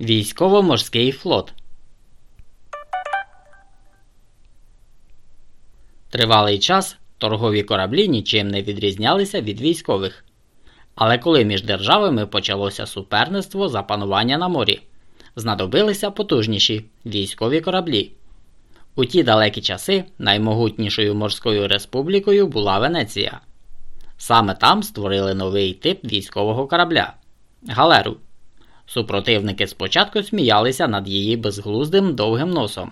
Військово-морський флот. Тривалий час торгові кораблі нічим не відрізнялися від військових. Але коли між державами почалося суперництво за панування на морі, знадобилися потужніші військові кораблі. У ті далекі часи наймогутнішою морською республікою була Венеція. Саме там створили новий тип військового корабля галеру. Супротивники спочатку сміялися над її безглуздим довгим носом.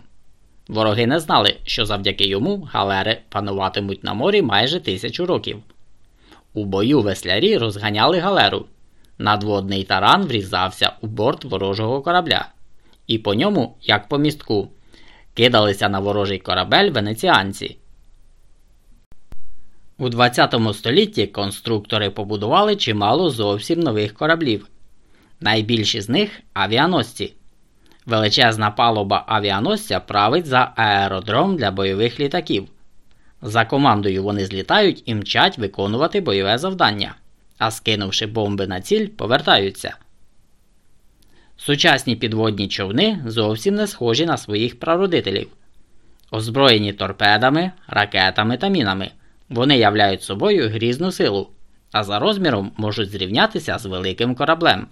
Вороги не знали, що завдяки йому галери пануватимуть на морі майже тисячу років. У бою веслярі розганяли галеру. Надводний таран врізався у борт ворожого корабля, і по ньому, як по містку, кидалися на ворожий корабель венеціанці. У 20 столітті конструктори побудували чимало зовсім нових кораблів. Найбільші з них авіаносці. Величезна палуба авіаносця править за аеродром для бойових літаків. За командою вони злітають і мчать виконувати бойове завдання, а скинувши бомби на ціль, повертаються. Сучасні підводні човни зовсім не схожі на своїх прародителів. Озброєні торпедами, ракетами та мінами, вони являють собою грізну силу, а за розміром можуть зрівнятися з великим кораблем.